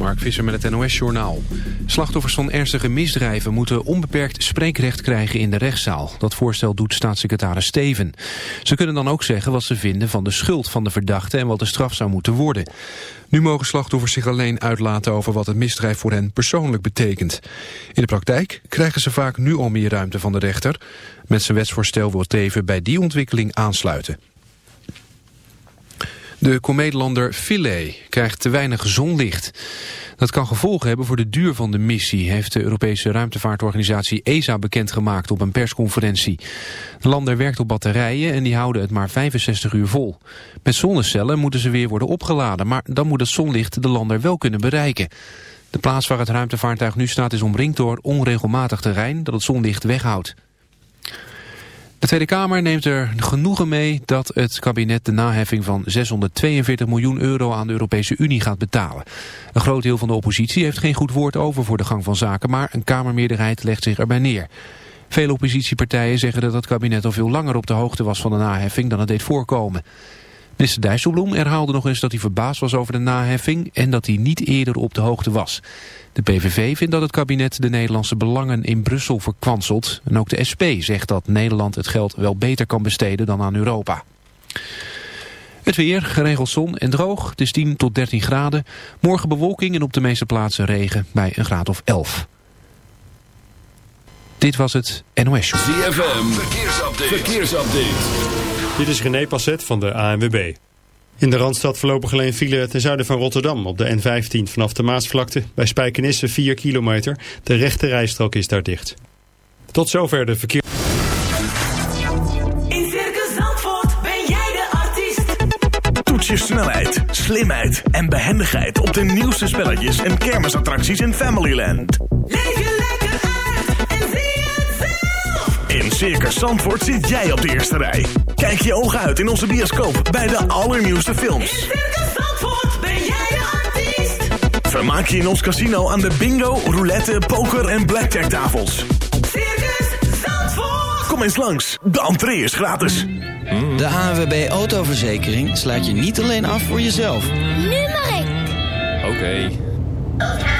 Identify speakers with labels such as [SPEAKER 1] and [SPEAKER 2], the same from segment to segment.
[SPEAKER 1] Mark Visser met het NOS-journaal. Slachtoffers van ernstige misdrijven moeten onbeperkt spreekrecht krijgen in de rechtszaal. Dat voorstel doet staatssecretaris Steven. Ze kunnen dan ook zeggen wat ze vinden van de schuld van de verdachte en wat de straf zou moeten worden. Nu mogen slachtoffers zich alleen uitlaten over wat het misdrijf voor hen persoonlijk betekent. In de praktijk krijgen ze vaak nu al meer ruimte van de rechter. Met zijn wetsvoorstel wil Steven bij die ontwikkeling aansluiten. De Comedelander Philae krijgt te weinig zonlicht. Dat kan gevolgen hebben voor de duur van de missie... heeft de Europese ruimtevaartorganisatie ESA bekendgemaakt op een persconferentie. De lander werkt op batterijen en die houden het maar 65 uur vol. Met zonnecellen moeten ze weer worden opgeladen... maar dan moet het zonlicht de lander wel kunnen bereiken. De plaats waar het ruimtevaartuig nu staat is omringd door onregelmatig terrein... dat het zonlicht weghoudt. De Tweede Kamer neemt er genoegen mee dat het kabinet de naheffing van 642 miljoen euro aan de Europese Unie gaat betalen. Een groot deel van de oppositie heeft geen goed woord over voor de gang van zaken, maar een Kamermeerderheid legt zich erbij neer. Veel oppositiepartijen zeggen dat het kabinet al veel langer op de hoogte was van de naheffing dan het deed voorkomen. Minister Dijsselbloem herhaalde nog eens dat hij verbaasd was over de naheffing en dat hij niet eerder op de hoogte was. De PVV vindt dat het kabinet de Nederlandse belangen in Brussel verkwanselt. En ook de SP zegt dat Nederland het geld wel beter kan besteden dan aan Europa. Het weer, geregeld zon en droog. Het is 10 tot 13 graden. Morgen bewolking en op de meeste plaatsen regen bij een graad of 11. Dit was het NOS.
[SPEAKER 2] ZFM, verkeersupdate. verkeersupdate.
[SPEAKER 3] Dit is René Passet van de ANWB. In de Randstad voorlopig alleen file ten zuiden van Rotterdam op de N15 vanaf de Maasvlakte. Bij Spijkenisse 4 kilometer. De rechte rijstrook is daar dicht. Tot zover de verkeer...
[SPEAKER 4] In Circus Zandvoort ben jij de artiest.
[SPEAKER 5] Toets je snelheid, slimheid en behendigheid op de nieuwste spelletjes en kermisattracties in Familyland.
[SPEAKER 4] Leef
[SPEAKER 5] Circus Zandvoort zit jij op de eerste rij. Kijk je ogen uit in onze bioscoop bij de allernieuwste
[SPEAKER 4] In
[SPEAKER 5] films.
[SPEAKER 4] Circus Zandvoort ben jij de artiest.
[SPEAKER 5] Vermaak je in ons casino aan de bingo, roulette, poker en blackjack tafels.
[SPEAKER 4] Circus Zandvoort.
[SPEAKER 5] Kom eens langs, de entree is gratis.
[SPEAKER 6] De ANWB Autoverzekering sluit je niet alleen af voor jezelf.
[SPEAKER 7] Nu mag ik.
[SPEAKER 1] Oké.
[SPEAKER 7] Ja!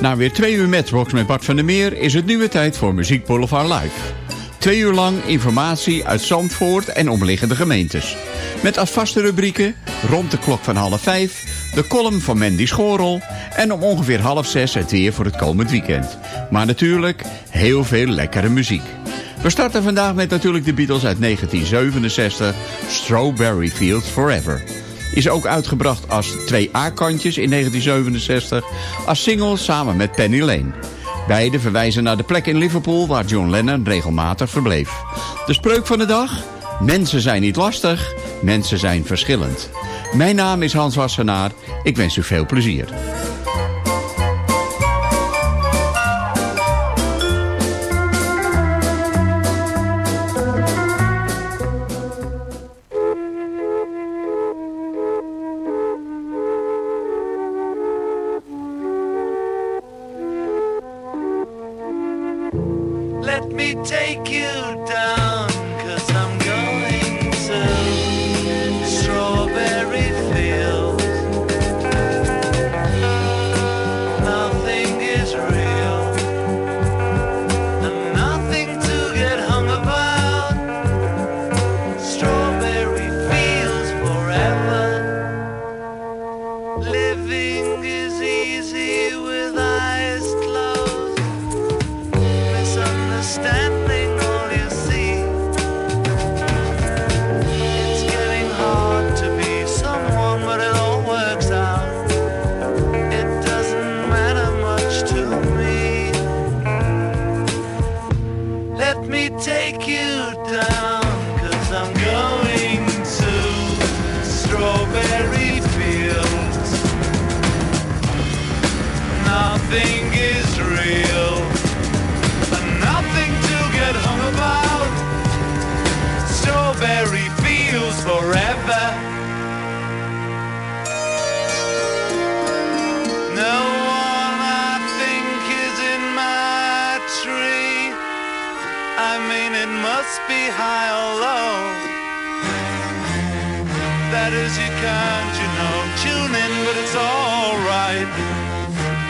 [SPEAKER 8] Na weer twee uur Matchbox met Bart van der Meer is het nieuwe tijd voor Muziek Boulevard Live. Twee uur lang informatie uit Zandvoort en omliggende gemeentes. Met als vaste rubrieken rond de klok van half vijf, de column van Mandy Schorel en om ongeveer half zes het weer voor het komend weekend. Maar natuurlijk heel veel lekkere muziek. We starten vandaag met natuurlijk de Beatles uit 1967, Strawberry Fields Forever. Is ook uitgebracht als twee A-kantjes in 1967, als single samen met Penny Lane. Beide verwijzen naar de plek in Liverpool waar John Lennon regelmatig verbleef. De spreuk van de dag? Mensen zijn niet lastig, mensen zijn verschillend. Mijn naam is Hans Wassenaar, ik wens u veel plezier.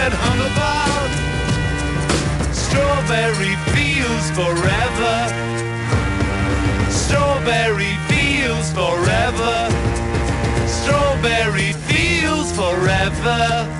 [SPEAKER 9] get hung about. Strawberry fields forever. Strawberry fields forever. Strawberry fields forever.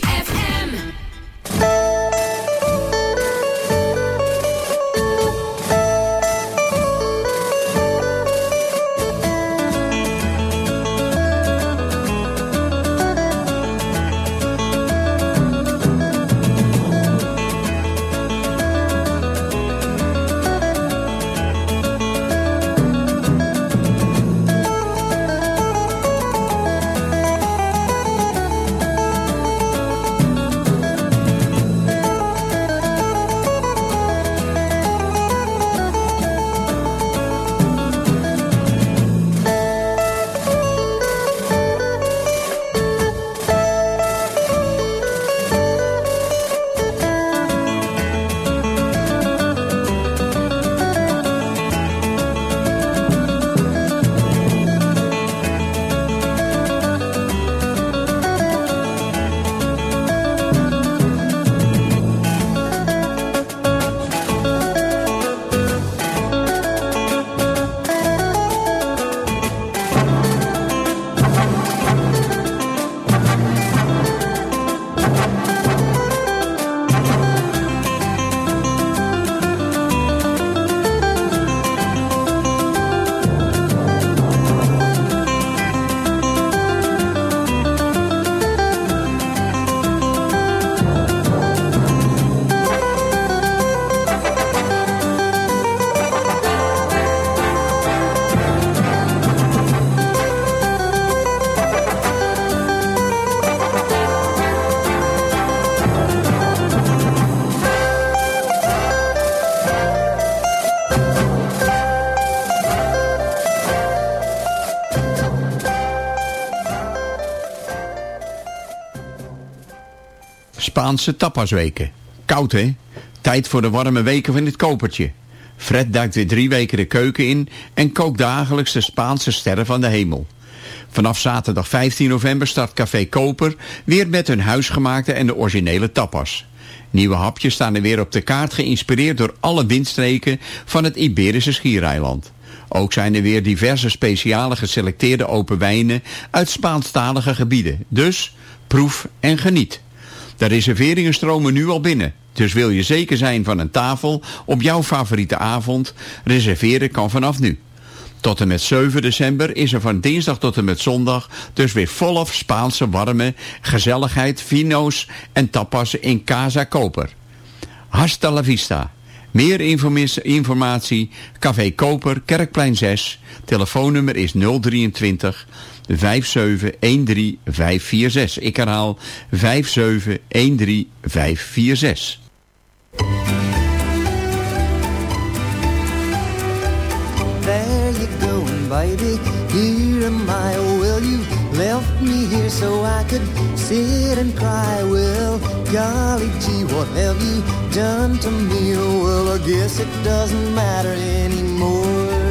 [SPEAKER 8] Spaanse tapasweken. Koud, hè? Tijd voor de warme weken van dit kopertje. Fred duikt weer drie weken de keuken in en kookt dagelijks de Spaanse sterren van de hemel. Vanaf zaterdag 15 november start Café Koper weer met hun huisgemaakte en de originele tapas. Nieuwe hapjes staan er weer op de kaart geïnspireerd door alle windstreken van het Iberische schiereiland. Ook zijn er weer diverse speciale geselecteerde open wijnen uit Spaanstalige gebieden. Dus proef en geniet. De reserveringen stromen nu al binnen. Dus wil je zeker zijn van een tafel op jouw favoriete avond? Reserveren kan vanaf nu. Tot en met 7 december is er van dinsdag tot en met zondag dus weer volop Spaanse warme gezelligheid, vino's en tapas in Casa Koper. Hasta la vista. Meer informatie, Café Koper, Kerkplein 6. Telefoonnummer is 023 5713546. Ik herhaal 5713546.
[SPEAKER 10] There you go, baby. Here am I. Well, you left me here so I could sit and cry. Well, golly gee, what have you done to me? Well, I guess it doesn't matter anymore.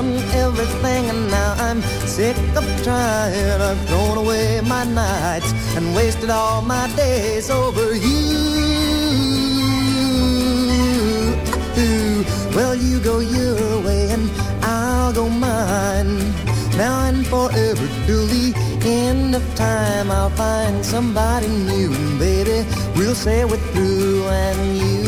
[SPEAKER 10] Done everything and now I'm sick of trying. I've thrown away my nights and wasted all my days over you. Well, you go your way and I'll go mine. Now and forever till the end of time, I'll find somebody new, and baby, we'll say we're through, and you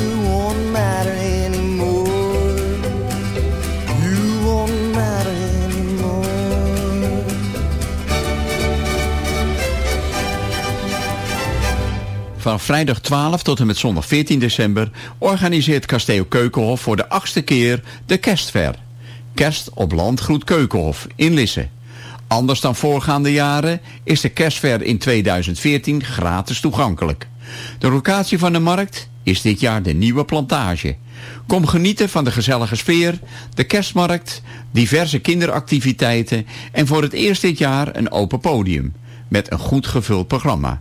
[SPEAKER 8] Vanaf vrijdag 12 tot en met zondag 14 december organiseert Kasteel Keukenhof voor de achtste keer de kerstver. Kerst op Landgoed Keukenhof in Lisse. Anders dan voorgaande jaren is de kerstver in 2014 gratis toegankelijk. De locatie van de markt is dit jaar de nieuwe plantage. Kom genieten van de gezellige sfeer, de kerstmarkt, diverse kinderactiviteiten en voor het eerst dit jaar een open podium met een goed gevuld programma.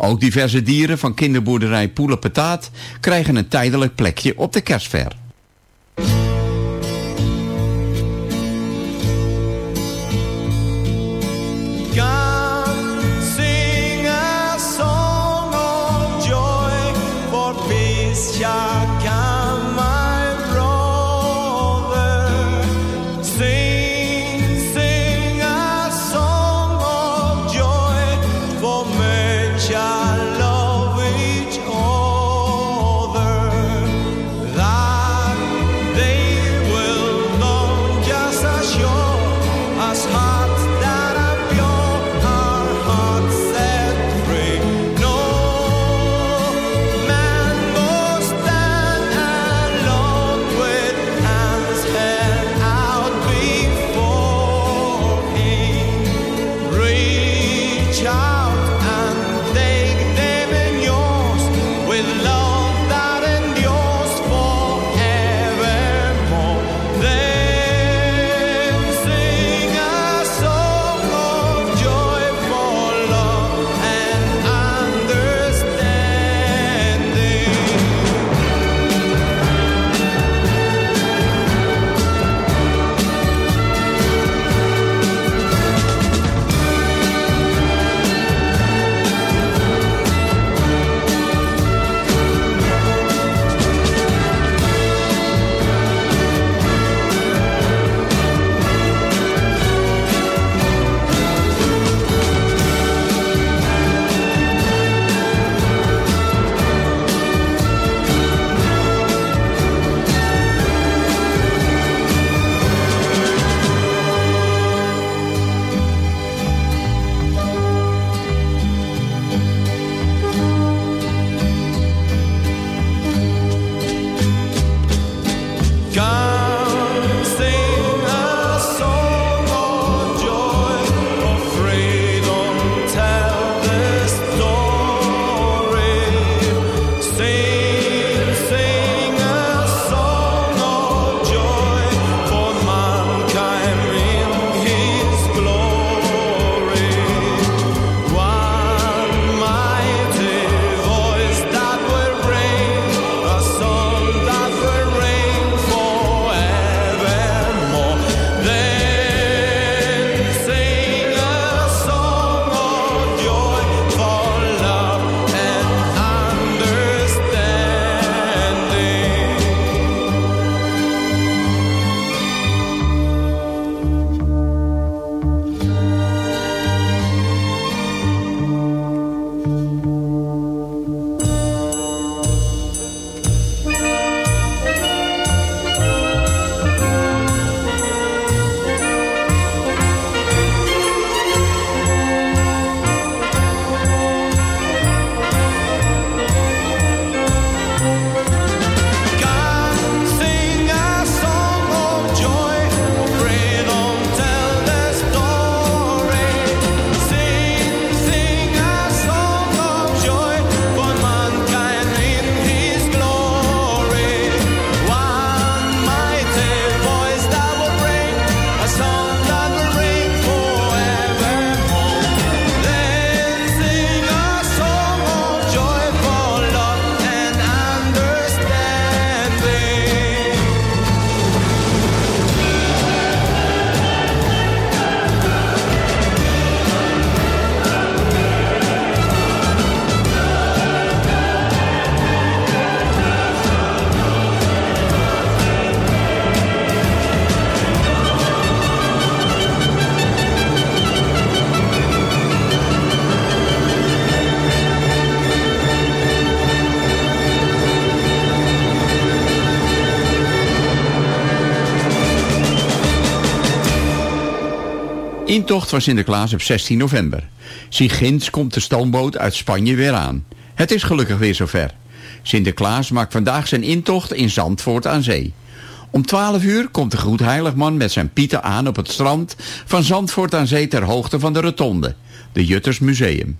[SPEAKER 8] Ook diverse dieren van kinderboerderij Poelenpetaat krijgen een tijdelijk plekje op de kerstver. Intocht van Sinterklaas op 16 november. Ginds komt de stoomboot uit Spanje weer aan. Het is gelukkig weer zover. Sinterklaas maakt vandaag zijn intocht in Zandvoort aan zee. Om 12 uur komt de Goedheiligman met zijn pieten aan op het strand van Zandvoort aan zee ter hoogte van de rotonde, de Jutters Museum.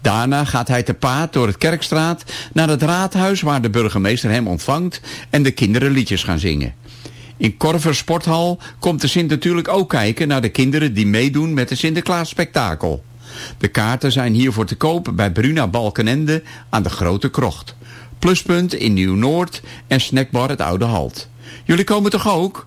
[SPEAKER 8] Daarna gaat hij te paard door het Kerkstraat naar het raadhuis waar de burgemeester hem ontvangt en de kinderen liedjes gaan zingen. In Korver Sporthal komt de Sint natuurlijk ook kijken naar de kinderen die meedoen met de Sinterklaas spektakel. De kaarten zijn hiervoor te koop bij Bruna Balkenende aan de Grote Krocht. Pluspunt in Nieuw-Noord en snackbar het Oude Halt. Jullie komen toch ook?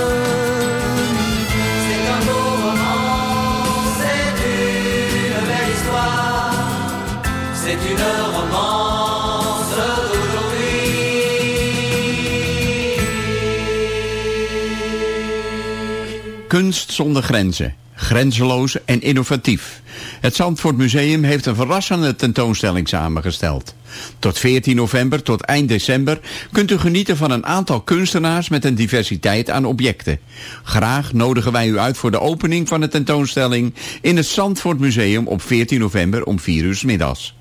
[SPEAKER 8] Kunst zonder grenzen. Grenzeloos en innovatief. Het Zandvoort Museum heeft een verrassende tentoonstelling samengesteld. Tot 14 november tot eind december kunt u genieten van een aantal kunstenaars met een diversiteit aan objecten. Graag nodigen wij u uit voor de opening van de tentoonstelling in het Zandvoort Museum op 14 november om 4 uur middags.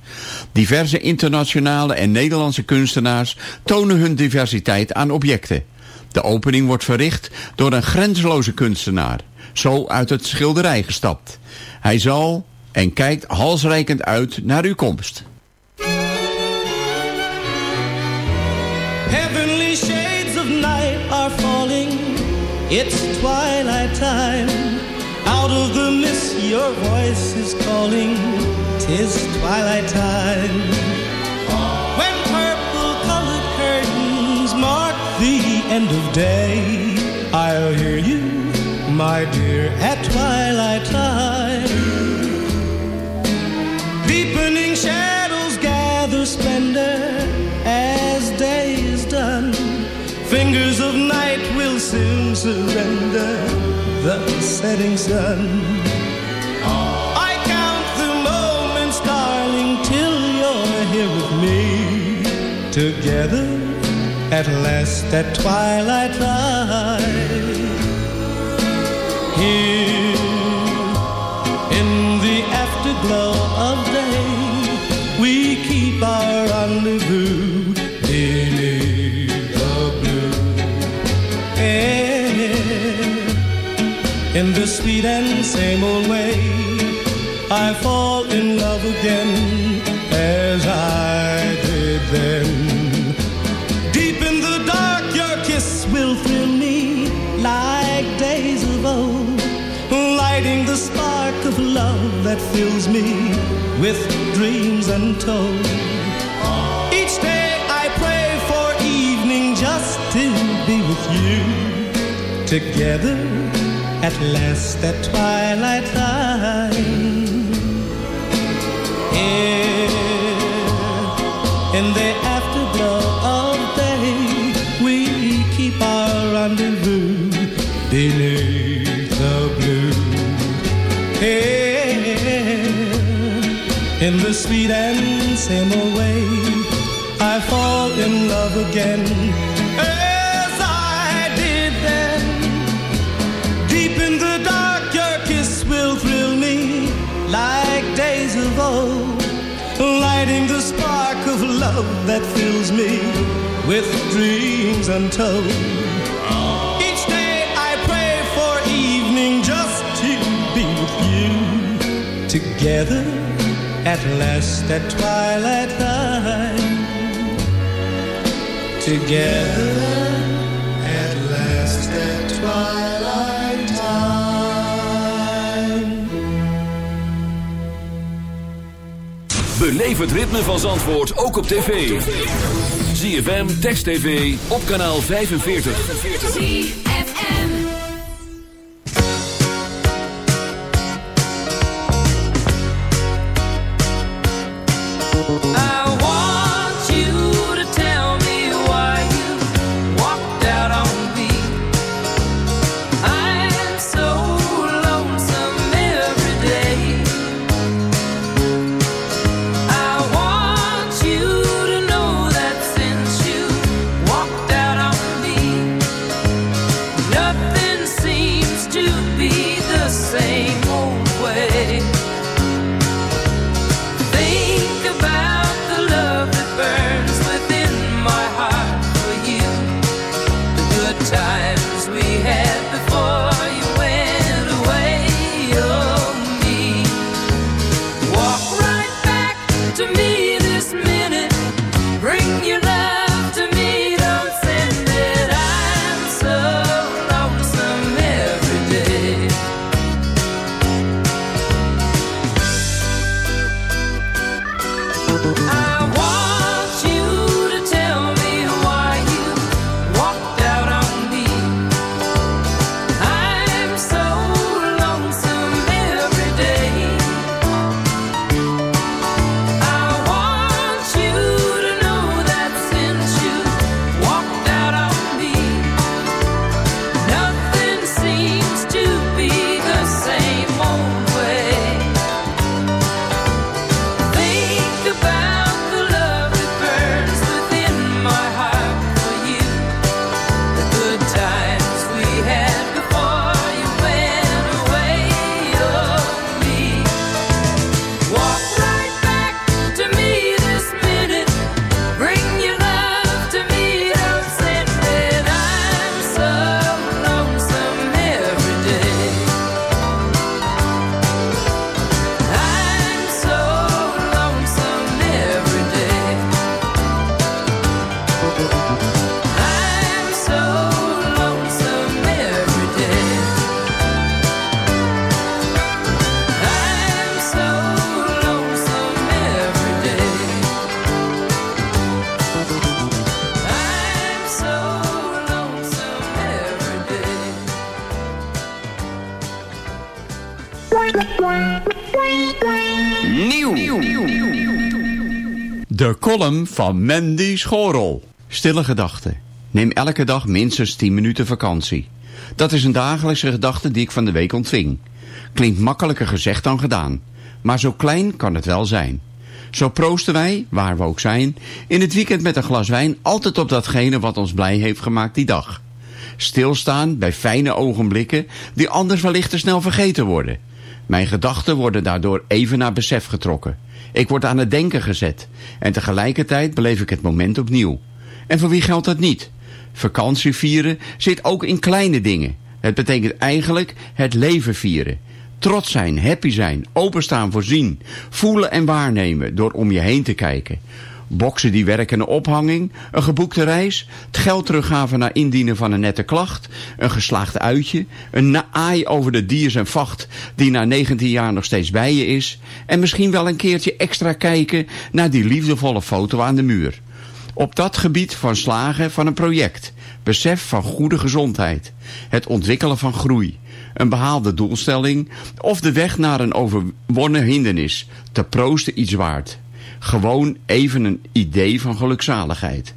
[SPEAKER 8] Diverse internationale en Nederlandse kunstenaars tonen hun diversiteit aan objecten. De opening wordt verricht door een grenzeloze kunstenaar, zo uit het schilderij gestapt. Hij zal en kijkt halsreikend uit naar uw komst.
[SPEAKER 11] Heavenly shades of night are falling. It's twilight time. Out of the mist, your voice is calling. Tis twilight time. end of day. I'll hear you, my dear, at twilight time. Deepening shadows gather splendor as day is done. Fingers of night will soon surrender the setting sun. together at last at twilight time. Here in the afterglow of day, we keep our rendezvous beneath the blue air. In the sweet and same old way, I fall in love again untold. Each day I pray for evening just to be with you. Together at last at twilight time. Here in the afterglow of day, we keep our rendezvous beneath the blue. Here in the sweet and same old way, I fall in love again. As I did then. Deep in the dark, your kiss will thrill me like days of old, lighting the spark of love that fills me with dreams untold. Each day I pray for evening just to be with you, together at last at twilight time. Together at last at twilight time.
[SPEAKER 2] Beleef het ritme van Zandvoort ook op tv. ZFM, Text TV, op kanaal 45.
[SPEAKER 12] I
[SPEAKER 8] column van Mandy Schorel. Stille gedachten. Neem elke dag minstens 10 minuten vakantie. Dat is een dagelijkse gedachte die ik van de week ontving. Klinkt makkelijker gezegd dan gedaan. Maar zo klein kan het wel zijn. Zo proosten wij, waar we ook zijn, in het weekend met een glas wijn altijd op datgene wat ons blij heeft gemaakt die dag. Stilstaan bij fijne ogenblikken die anders wellicht te snel vergeten worden. Mijn gedachten worden daardoor even naar besef getrokken. Ik word aan het denken gezet en tegelijkertijd beleef ik het moment opnieuw. En voor wie geldt dat niet? Vakantie vieren zit ook in kleine dingen. Het betekent eigenlijk het leven vieren. Trots zijn, happy zijn, openstaan voor zien, voelen en waarnemen door om je heen te kijken. Boksen die werken een ophanging, een geboekte reis, het geld teruggaven na indienen van een nette klacht, een geslaagd uitje, een naai over de diers en vacht die na 19 jaar nog steeds bij je is en misschien wel een keertje extra kijken naar die liefdevolle foto aan de muur. Op dat gebied van slagen van een project, besef van goede gezondheid, het ontwikkelen van groei, een behaalde doelstelling of de weg naar een overwonnen hindernis, te proosten iets waard. Gewoon even een idee van gelukzaligheid.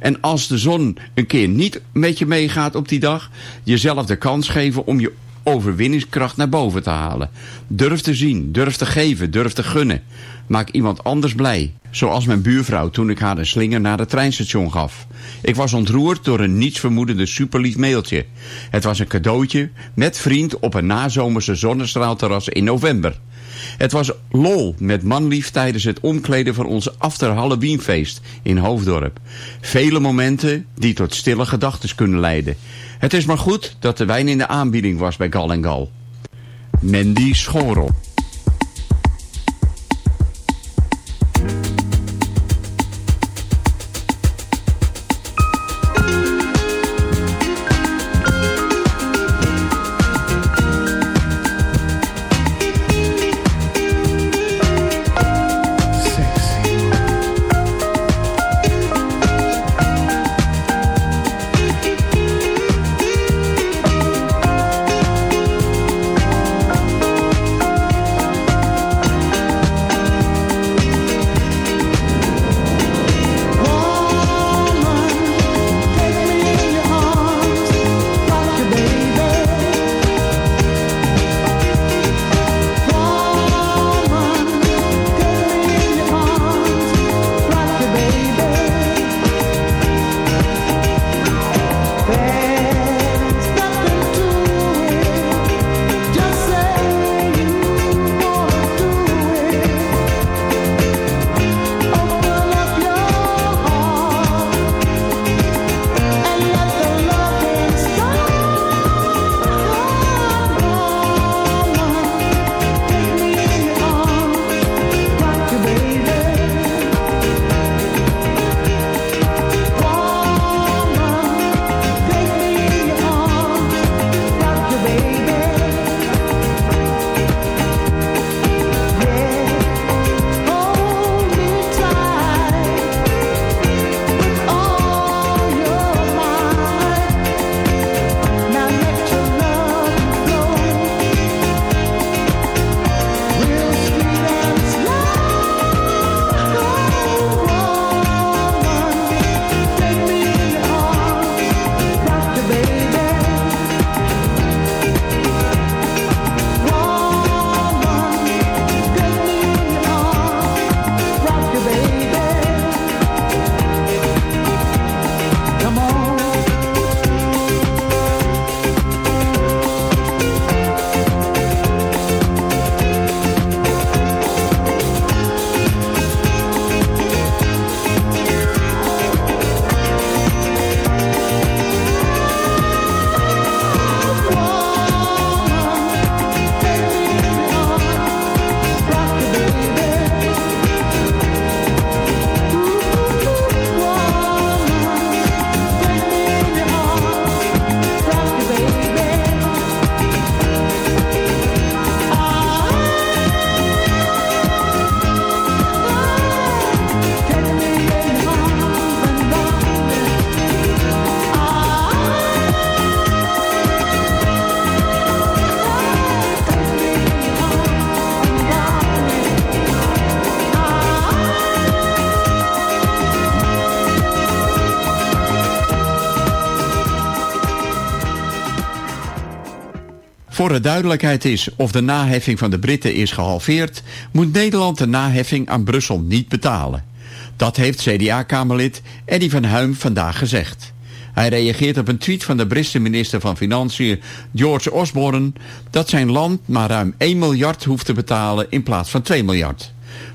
[SPEAKER 8] En als de zon een keer niet met je meegaat op die dag, jezelf de kans geven om je overwinningskracht naar boven te halen. Durf te zien, durf te geven, durf te gunnen. Maak iemand anders blij. Zoals mijn buurvrouw toen ik haar een slinger naar het treinstation gaf. Ik was ontroerd door een nietsvermoedende superlief mailtje. Het was een cadeautje met vriend op een nazomerse zonnestraalterras in november. Het was lol met manlief tijdens het omkleden van onze after Halloweenfeest in Hoofddorp. Vele momenten die tot stille gedachten kunnen leiden. Het is maar goed dat de wijn in de aanbieding was bij Gal Gal. Mandy Schorel. Er duidelijkheid is of de naheffing van de Britten is gehalveerd, moet Nederland de naheffing aan Brussel niet betalen. Dat heeft CDA-kamerlid Eddie van Huim vandaag gezegd. Hij reageert op een tweet van de Britse minister van Financiën George Osborne dat zijn land maar ruim 1 miljard hoeft te betalen in plaats van 2 miljard.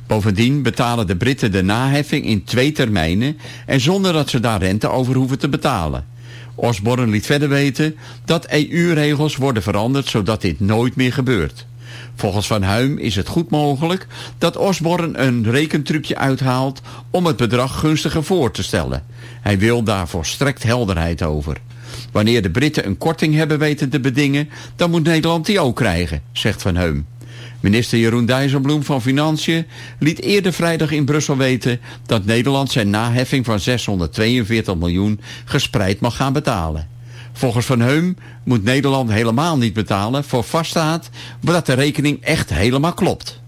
[SPEAKER 8] Bovendien betalen de Britten de naheffing in twee termijnen en zonder dat ze daar rente over hoeven te betalen. Osborne liet verder weten dat EU-regels worden veranderd zodat dit nooit meer gebeurt. Volgens Van Huim is het goed mogelijk dat Osborne een rekentrucje uithaalt om het bedrag gunstiger voor te stellen. Hij wil daar volstrekt helderheid over. Wanneer de Britten een korting hebben weten te bedingen, dan moet Nederland die ook krijgen, zegt Van Heum. Minister Jeroen Dijsselbloem van Financiën liet eerder vrijdag in Brussel weten dat Nederland zijn naheffing van 642 miljoen gespreid mag gaan betalen. Volgens Van Heum moet Nederland helemaal niet betalen voor vaststaat, dat de rekening echt helemaal klopt.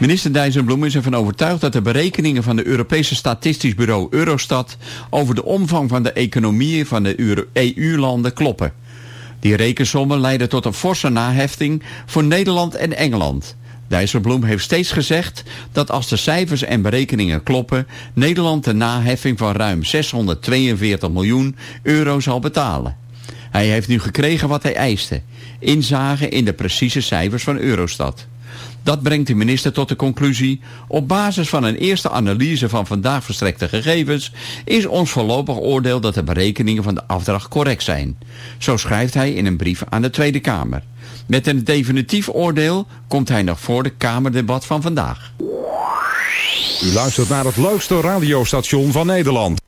[SPEAKER 8] Minister Dijsselbloem is ervan overtuigd dat de berekeningen van de Europese Statistisch Bureau Eurostat over de omvang van de economieën van de EU-landen kloppen. Die rekensommen leiden tot een forse nahefting voor Nederland en Engeland. Dijsselbloem heeft steeds gezegd dat als de cijfers en berekeningen kloppen, Nederland de naheffing van ruim 642 miljoen euro zal betalen. Hij heeft nu gekregen wat hij eiste. Inzage in de precieze cijfers van Eurostat. Dat brengt de minister tot de conclusie... op basis van een eerste analyse van vandaag verstrekte gegevens... is ons voorlopig oordeel dat de berekeningen van de afdracht correct zijn. Zo schrijft hij in een brief aan de Tweede Kamer. Met een definitief oordeel komt hij nog voor de Kamerdebat van vandaag.
[SPEAKER 13] U luistert naar het leukste radiostation van Nederland.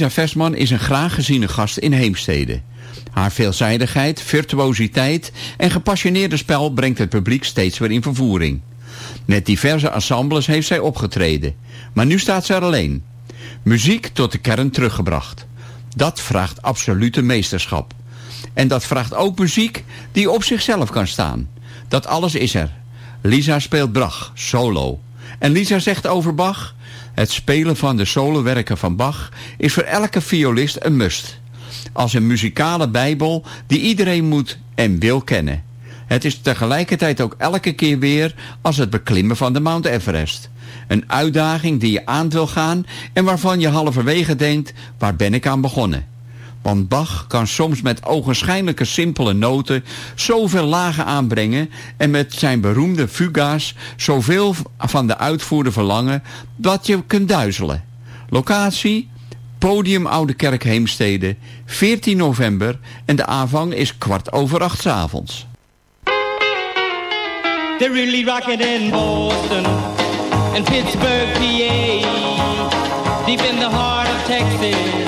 [SPEAKER 8] Lisa Versman is een graag geziene gast in Heemstede. Haar veelzijdigheid, virtuositeit en gepassioneerde spel brengt het publiek steeds weer in vervoering. Met diverse ensembles heeft zij opgetreden, maar nu staat ze er alleen. Muziek tot de kern teruggebracht. Dat vraagt absolute meesterschap. En dat vraagt ook muziek die op zichzelf kan staan. Dat alles is er. Lisa speelt Bach, solo. En Lisa zegt over Bach... Het spelen van de solowerken van Bach is voor elke violist een must. Als een muzikale bijbel die iedereen moet en wil kennen. Het is tegelijkertijd ook elke keer weer als het beklimmen van de Mount Everest. Een uitdaging die je aan wil gaan en waarvan je halverwege denkt, waar ben ik aan begonnen? Want Bach kan soms met ogenschijnlijke simpele noten zoveel lagen aanbrengen en met zijn beroemde fuga's zoveel van de uitvoerder verlangen dat je kunt duizelen. Locatie? Podium Oude Kerk Heemstede, 14 november en de aanvang is kwart over acht avonds.
[SPEAKER 14] They're really rocking in Boston and Pittsburgh, PA, deep in the heart of Texas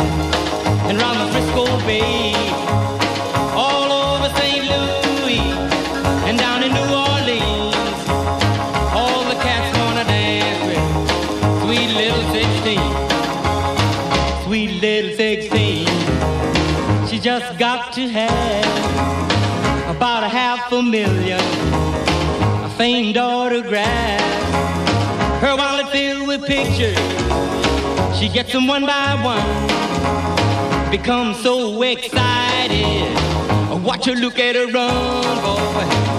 [SPEAKER 14] just got to have about a half a million a famed autograph. Her wallet filled with pictures. She gets them one by one. Becomes so excited. I watch her look at her run, boy.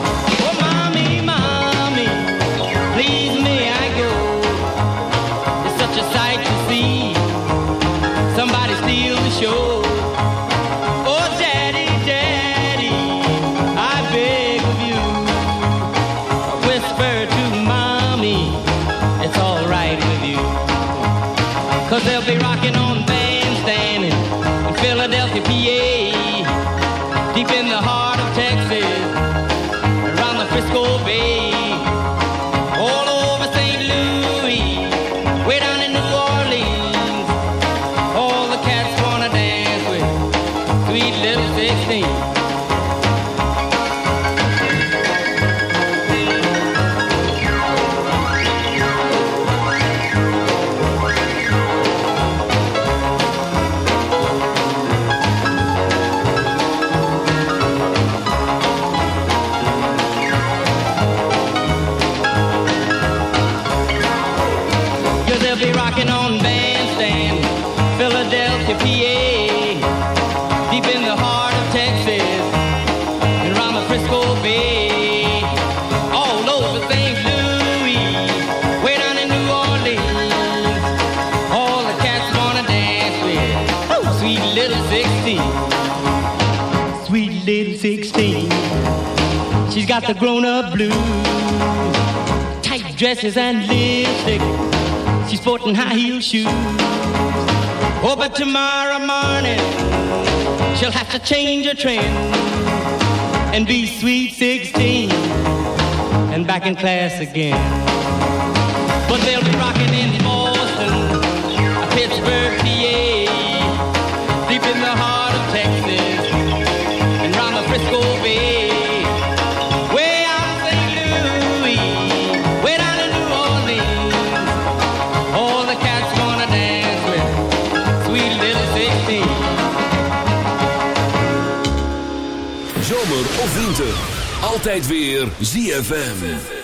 [SPEAKER 14] She's the grown-up blues, tight dresses and lipstick. She's sporting high heel shoes. Oh, but tomorrow morning she'll have to change her trend and be sweet 16 and back in class again. But they'll be rocking in Boston, Pittsburgh,
[SPEAKER 2] altijd weer ZFM.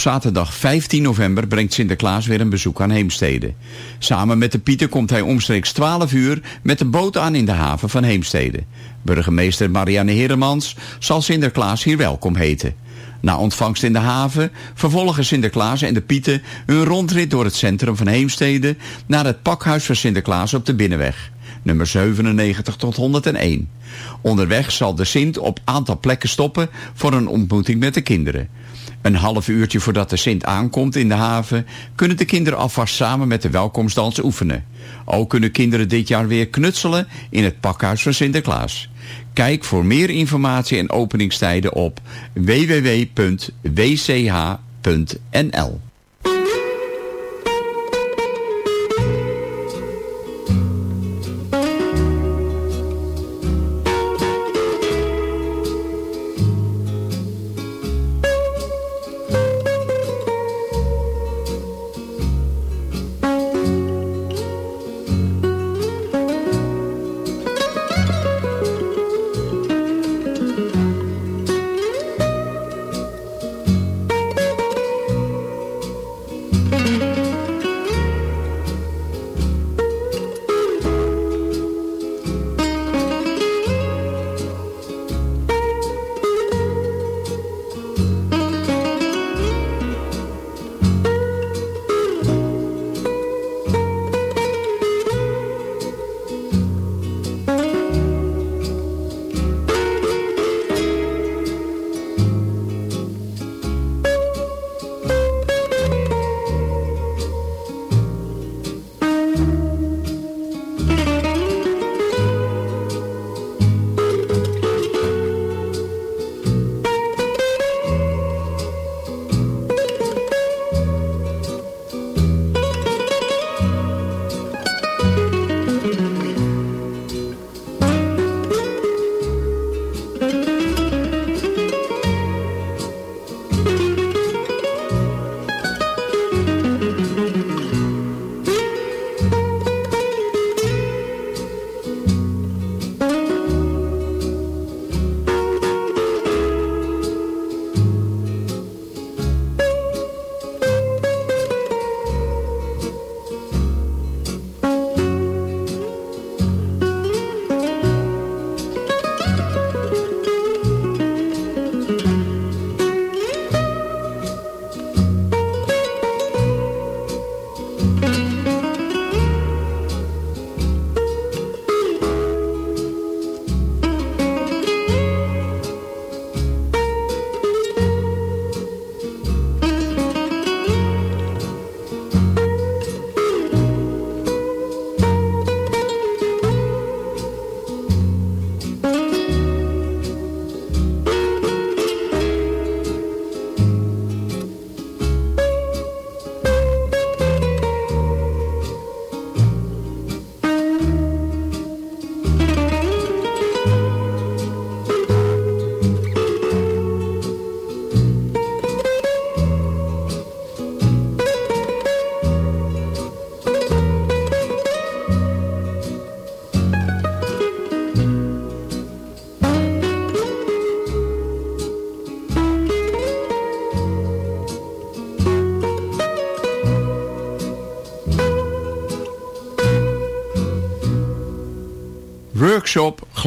[SPEAKER 8] Zaterdag 15 november brengt Sinterklaas weer een bezoek aan Heemstede. Samen met de Pieter komt hij omstreeks 12 uur met de boot aan in de haven van Heemstede. Burgemeester Marianne Heremans zal Sinterklaas hier welkom heten. Na ontvangst in de haven vervolgen Sinterklaas en de Pieten hun rondrit door het centrum van Heemstede naar het pakhuis van Sinterklaas op de Binnenweg nummer 97 tot 101. Onderweg zal de Sint op aantal plekken stoppen voor een ontmoeting met de kinderen. Een half uurtje voordat de Sint aankomt in de haven... kunnen de kinderen alvast samen met de welkomstdans oefenen. Ook kunnen kinderen dit jaar weer knutselen in het pakhuis van Sinterklaas. Kijk voor meer informatie en openingstijden op www.wch.nl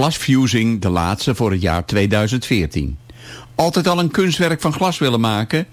[SPEAKER 8] Glasfusing, de laatste voor het jaar 2014. Altijd al een kunstwerk van glas willen maken?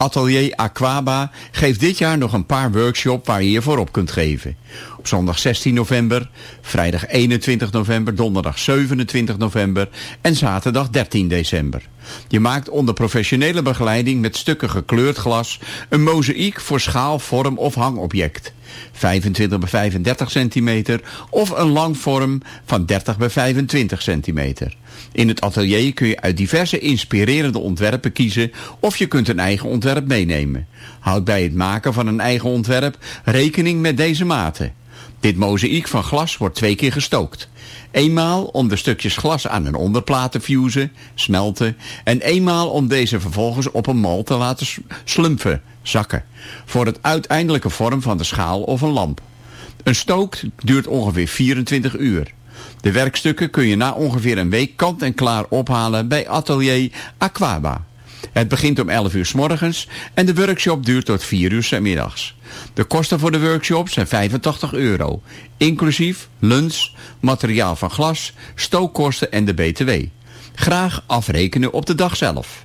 [SPEAKER 8] Atelier Aquaba geeft dit jaar nog een paar workshops waar je je voor op kunt geven. Op zondag 16 november, vrijdag 21 november, donderdag 27 november en zaterdag 13 december. Je maakt onder professionele begeleiding met stukken gekleurd glas een mozaïek voor schaal, vorm of hangobject. 25 bij 35 centimeter of een langvorm van 30 bij 25 centimeter. In het atelier kun je uit diverse inspirerende ontwerpen kiezen of je kunt een eigen ontwerp meenemen. Houd bij het maken van een eigen ontwerp rekening met deze maten. Dit mozaïek van glas wordt twee keer gestookt. Eenmaal om de stukjes glas aan een onderplaat te fusen, smelten... en eenmaal om deze vervolgens op een mal te laten slumpen, zakken... voor het uiteindelijke vorm van de schaal of een lamp. Een stook duurt ongeveer 24 uur. De werkstukken kun je na ongeveer een week kant en klaar ophalen bij atelier Aquaba. Het begint om 11 uur s morgens en de workshop duurt tot 4 uur 's middags. De kosten voor de workshop zijn 85 euro, inclusief lunch, materiaal van glas, stookkosten en de btw. Graag afrekenen op de dag zelf.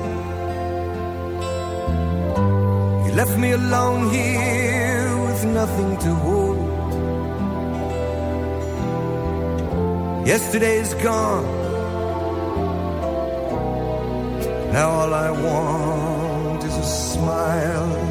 [SPEAKER 10] You left me alone here with nothing to hold. Yesterday's gone. Now all I want is a smile.